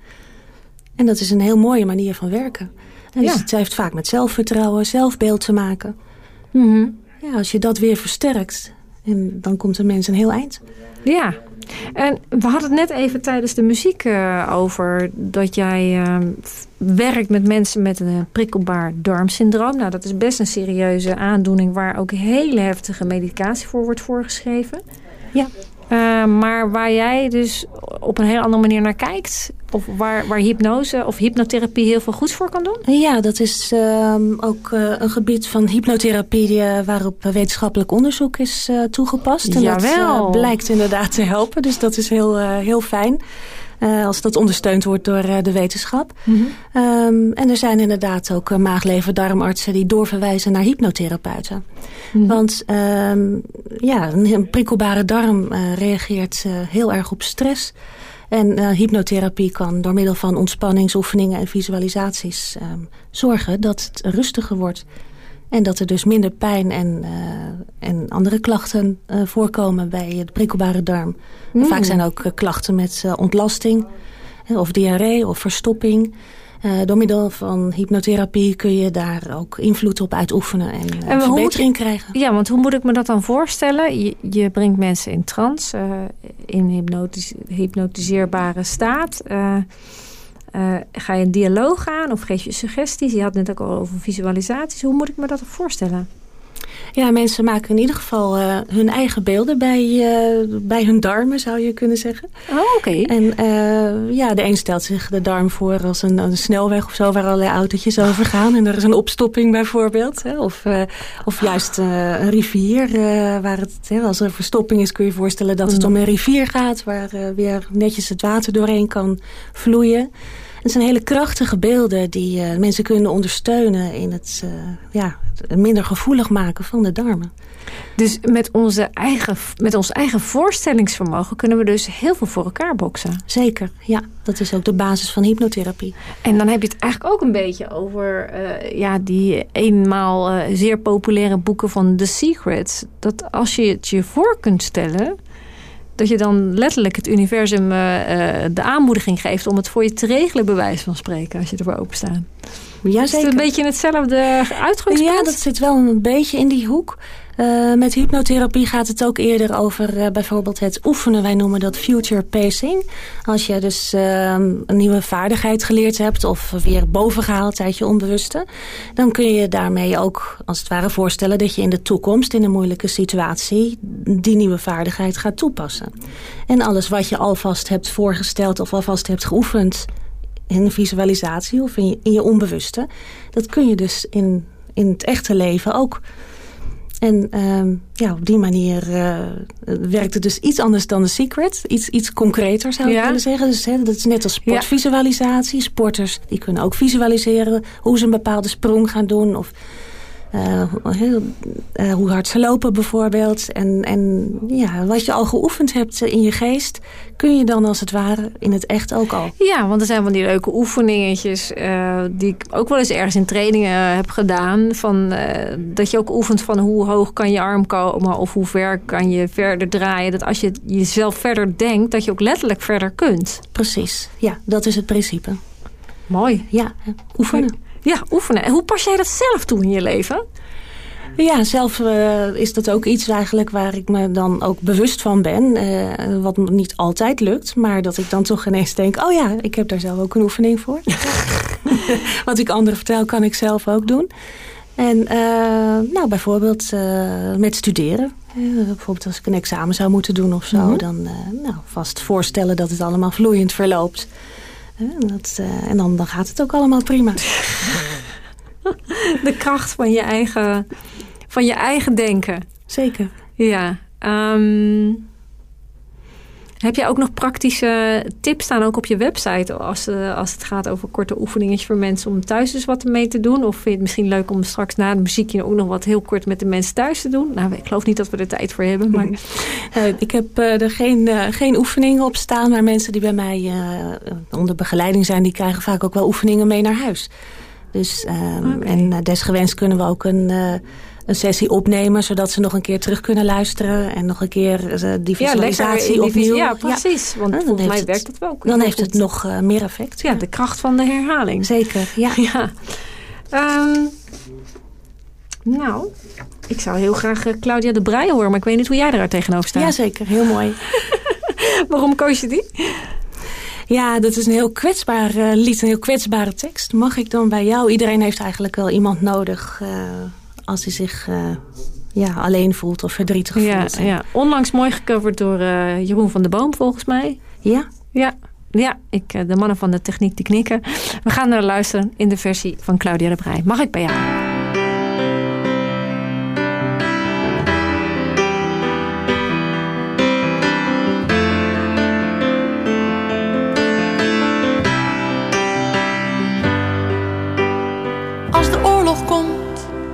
En dat is een heel mooie manier van werken. Dus Ja. het heeft vaak met zelfvertrouwen, zelfbeeld te maken. Mhm. Ja, als je dat weer versterkt, en dan komt een mens een heel eind. Ja, en we hadden het net even tijdens de muziek eh, over dat jij eh, f- werkt met mensen met een prikkelbaar darmsyndroom. Nou, dat is best een serieuze aandoening waar ook hele heftige medicatie voor wordt voorgeschreven. Ja. Eh, maar waar jij dus op een heel andere manier naar kijkt, of waar, waar hypnose of hypnotherapie heel veel goeds voor kan doen? Ja, dat is ehm, ook eh, een gebied van hypnotherapie eh, waarop wetenschappelijk onderzoek is eh, toegepast. En dat Jawel. blijkt inderdaad te helpen, dus dat is heel, heel fijn. als dat ondersteund wordt door de wetenschap. Ehm, en er zijn inderdaad ook uh, maag-lever-darmartsen die doorverwijzen naar hypnotherapeuten. Want ehm, ja, een, prikkelbare darm reageert heel erg op stress. En eh, hypnotherapie kan door middel van ontspanningsoefeningen en visualisaties ehm, zorgen dat het rustiger wordt. En dat er dus minder pijn en, eh, en andere klachten eh, voorkomen bij de prikkelbare darm. En vaak zijn ook klachten met ontlasting, of diarree of verstopping. Eh, door middel van hypnotherapie kun je daar ook invloed op uitoefenen en, eh, En verbetering krijgen. Ja, want hoe moet ik me dat dan voorstellen? Je, je brengt mensen in trance, eh, in hypnotis hypnotiseerbare staat. Ga je een dialoog aan of geef je suggesties? Je had net ook al over visualisaties. Hoe moet ik me dat voorstellen? Ja, mensen maken in ieder geval eh, hun eigen beelden bij, eh, bij hun darmen, zou je kunnen zeggen. Oh, oké. En eh, ja, de een stelt zich de darm voor als een, een snelweg of zo... waar allerlei autootjes over gaan. En er is een opstopping bijvoorbeeld. Hè? Of, of juist een rivier waar het... Hè, als er verstopping is kun je je voorstellen dat het om een rivier gaat... waar weer netjes het water doorheen kan vloeien. Het zijn hele krachtige beelden die eh, mensen kunnen ondersteunen... in het, eh, ja, het minder gevoelig maken van de darmen. Dus met, onze eigen, met ons eigen voorstellingsvermogen kunnen we dus heel veel voor elkaar boksen. Zeker, ja. Dat is ook de basis van hypnotherapie. En dan heb je het eigenlijk ook een beetje over eh, ja, die eenmaal zeer populaire boeken van The Secret. Dat als je het je voor kunt stellen, dat je dan letterlijk het universum eh, eh, de aanmoediging geeft om het voor je te regelen, bij wijze van spreken, als je ervoor openstaat. Ja, Is het een beetje in hetzelfde uitgangspunt? Ja, dat zit wel een beetje in die hoek. Uh, met hypnotherapie gaat het ook eerder over uh, bijvoorbeeld het oefenen. Wij noemen dat future pacing. Als je dus uh, een nieuwe vaardigheid geleerd hebt of weer bovengehaald uit je onbewuste. Dan kun je daarmee ook als het ware voorstellen dat je in de toekomst in een moeilijke situatie die nieuwe vaardigheid gaat toepassen. En alles wat je alvast hebt voorgesteld of alvast hebt geoefend in visualisatie of in je, in je onbewuste. Dat kun je dus in, in het echte leven ook. En uh, ja, op die manier uh, werkt het dus iets anders dan de secret. Iets, iets concreter zou ik Ja. willen zeggen. Dus hè, dat is net als sportvisualisatie. Sporters die kunnen ook visualiseren hoe ze een bepaalde sprong gaan doen. Of hoe hard ze lopen bijvoorbeeld. En, en ja, wat je al geoefend hebt in je geest... kun je dan als het ware in het echt ook al. Ja, want er zijn van die leuke oefeningetjes... Die ik ook wel eens ergens in trainingen heb gedaan. Van, dat je ook oefent van hoe hoog kan je arm komen... of hoe ver kan je verder draaien. Dat als je jezelf verder denkt, dat je ook letterlijk verder kunt. Precies, ja, dat is het principe. Mooi. Ja, oefenen. Ja, oefenen. En hoe pas jij dat zelf toe in je leven? Ja, zelf eh, is dat ook iets eigenlijk waar ik me dan ook bewust van ben. eh, wat niet altijd lukt. Maar dat ik dan toch ineens denk... oh ja, ik heb daar zelf ook een oefening voor. wat ik anderen vertel, kan ik zelf ook doen. En eh, nou, bijvoorbeeld met studeren. Bijvoorbeeld als ik een examen zou moeten doen of zo. Mhm. Dan nou, vast voorstellen dat het allemaal vloeiend verloopt. En dat, eh, en dan, dan gaat het ook allemaal prima. De kracht van je eigen, van je eigen denken. Zeker. Ja. ehm, heb jij ook nog praktische tips staan ook op je website... Als, eh, als het gaat over korte oefeningetjes voor mensen... om thuis dus wat mee te doen? Of vind je het misschien leuk om straks na het muziekje... ook nog wat heel kort met de mensen thuis te doen? Nou, ik geloof niet dat we er tijd voor hebben. Maar ik heb eh, er geen, eh, geen oefeningen op staan, maar mensen die bij mij onder begeleiding zijn, die krijgen vaak ook wel oefeningen mee naar huis. Dus, ehm, Oké. En desgewenst kunnen we ook een, een sessie opnemen, zodat ze nog een keer terug kunnen luisteren en nog een keer eh, die visualisatie opnieuw. Ja, precies. Want dan volgens heeft mij het- werkt dat wel. Dan heeft het nog eh, meer effect. Ja, de kracht van de herhaling. Zeker, ja. Ja. Ehm, nou, ik zou heel graag eh, Claudia de Breij horen, maar ik weet niet hoe jij daar tegenover staat. Jazeker, heel mooi. Waarom koos je die? Ja, dat is een heel kwetsbaar lied, een heel kwetsbare tekst. Mag ik dan bij jou? Iedereen heeft eigenlijk wel iemand nodig als hij zich eh, ja, alleen voelt of verdrietig Ja, voelt. ja, onlangs mooi gecoverd door eh, Jeroen van de Boom, volgens mij. Ja? Ja, ja ik, eh, de mannen van de techniek die knikken. We gaan naar luisteren in de versie van Claudia de Breij. Mag ik bij jou?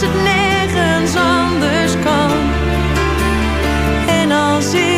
als het nergens anders kan? En als ik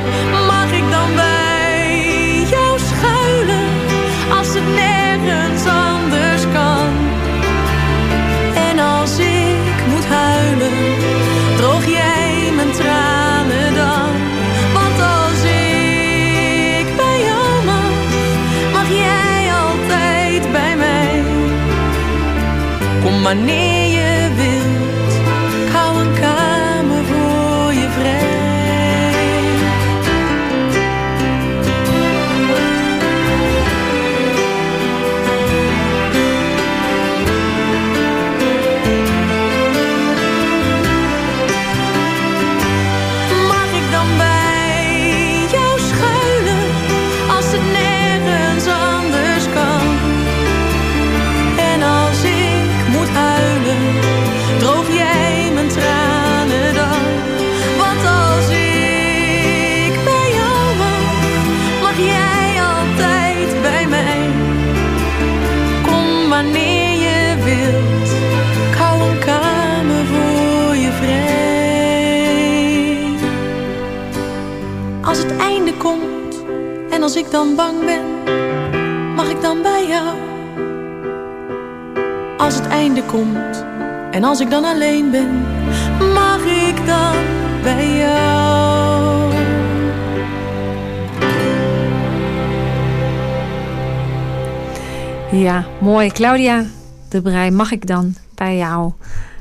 Mooi. Claudia de Brij, mag ik dan bij jou?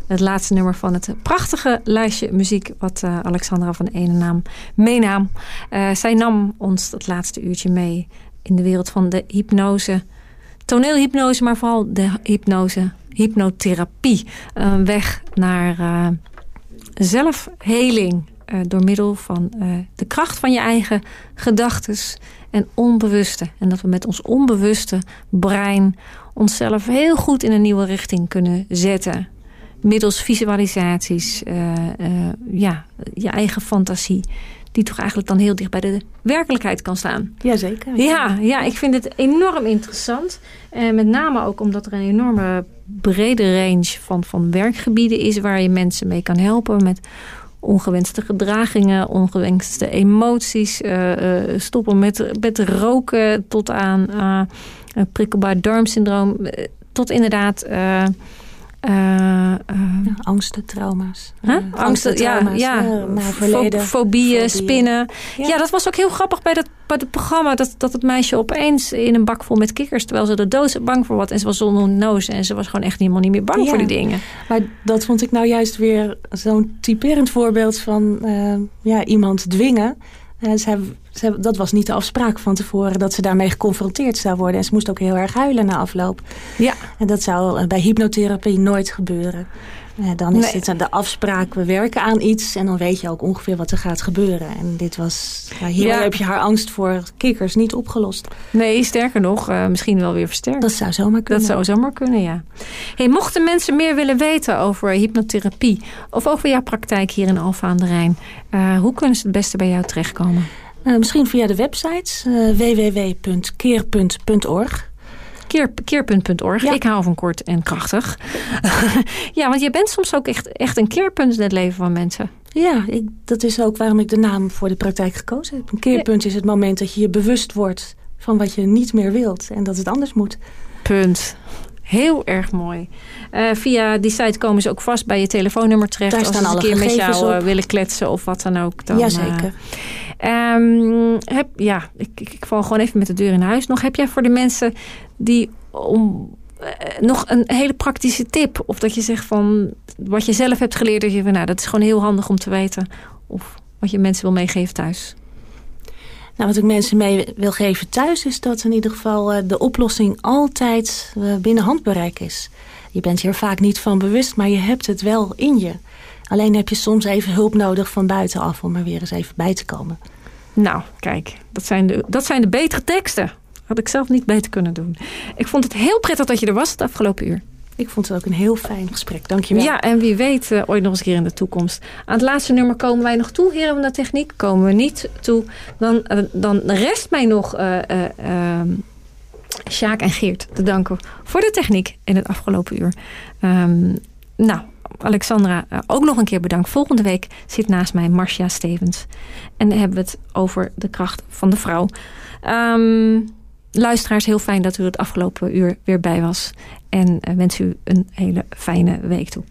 Het laatste nummer van het prachtige lijstje muziek... wat uh, Alexandra van Ene naam meenam. Uh, zij nam ons dat laatste uurtje mee... in de wereld van de hypnose. Toneelhypnose, maar vooral de hypnose. Hypnotherapie. Een weg naar zelfheling... door middel van de kracht van je eigen gedachtes en onbewuste. En dat we met ons onbewuste brein onszelf heel goed in een nieuwe richting kunnen zetten. Middels visualisaties, uh, uh, ja, je eigen fantasie. Die toch eigenlijk dan heel dicht bij de werkelijkheid kan staan. Jazeker. Ja, ja, ik vind het enorm interessant. En met name ook omdat er een enorme brede range van, van werkgebieden is... waar je mensen mee kan helpen met ongewenste gedragingen, ongewenste emoties. Uh, uh, stoppen met, met roken tot aan prikkelbaar darmsyndroom. Tot inderdaad... Angsten, trauma's. Huh? angsten, trauma's. Ja, ja. verleden, fobieën, spinnen. Ja. ja. dat was ook heel grappig bij, dat, bij het programma. Dat, dat het meisje opeens in een bak vol met kikkers... terwijl ze er dood bang voor was. En ze was zonder noos. En ze was gewoon echt helemaal niet meer bang voor die dingen. Maar dat vond ik nou juist weer zo'n typerend voorbeeld van... Uh, ja, iemand dwingen. Uh, ze, dat was niet de afspraak van tevoren dat ze daarmee geconfronteerd zou worden. En ze moest ook heel erg huilen na afloop. Ja. En dat zou bij hypnotherapie nooit gebeuren. Ja, dan is nee. dit de afspraak, we werken aan iets en dan weet je ook ongeveer wat er gaat gebeuren. En dit was, ja, hier ja. heb je haar angst voor kikkers niet opgelost. Nee, sterker nog, uh, misschien wel weer versterkt. Dat zou zomaar kunnen. Dat zou zomaar kunnen, ja. Hey, mochten mensen meer willen weten over hypnotherapie of over jouw praktijk hier in Alfa aan de Rijn, uh, hoe kunnen ze het beste bij jou terechtkomen? Uh, misschien via de website www.keerpunt.org. Keer, keerpunt.org. Ja. Ik hou van kort en krachtig. ja, want je bent soms ook echt, echt een keerpunt in het leven van mensen. Ja, ik, dat is ook waarom ik de naam voor de praktijk gekozen heb. Een keerpunt is het moment dat je je bewust wordt van wat je niet meer wilt. En dat het anders moet. Punt. Heel erg mooi. Uh, via die site komen ze ook vast bij je telefoonnummer terecht. Daar als ze een keer met jou uh, willen kletsen of wat dan ook. Dan, Jazeker. Uh, um, heb, ja, ik, ik, val gewoon even met de deur in huis nog. Heb jij voor de mensen die om nog een hele praktische tip? Of dat je zegt van wat je zelf hebt geleerd. Dat je nou, dat is gewoon heel handig om te weten. Of wat je mensen wil meegeven thuis. Nou, wat ik mensen mee wil geven thuis is dat in ieder geval de oplossing altijd binnen handbereik is. Je bent hier vaak niet van bewust, maar je hebt het wel in je. Alleen heb je soms even hulp nodig van buitenaf om er weer eens even bij te komen. Nou, kijk, dat zijn de, dat zijn de betere teksten. Had ik zelf niet beter kunnen doen. Ik vond het heel prettig dat je er was het afgelopen uur. Ik vond het ook een heel fijn gesprek. Dankjewel. Ja, en wie weet uh, ooit nog eens een keer in de toekomst. Aan het laatste nummer komen wij nog toe, heren van de techniek. Komen we niet toe. Dan, uh, dan rest mij nog uh, Sjaak en Geert te danken voor de techniek in het afgelopen uur. Um, nou, Alexandra, ook nog een keer bedankt. Volgende week zit naast mij Marcia Stevens. En dan hebben we het over de kracht van de vrouw. Um, luisteraars, heel fijn dat u het afgelopen uur weer bij was. En wens u een hele fijne week toe.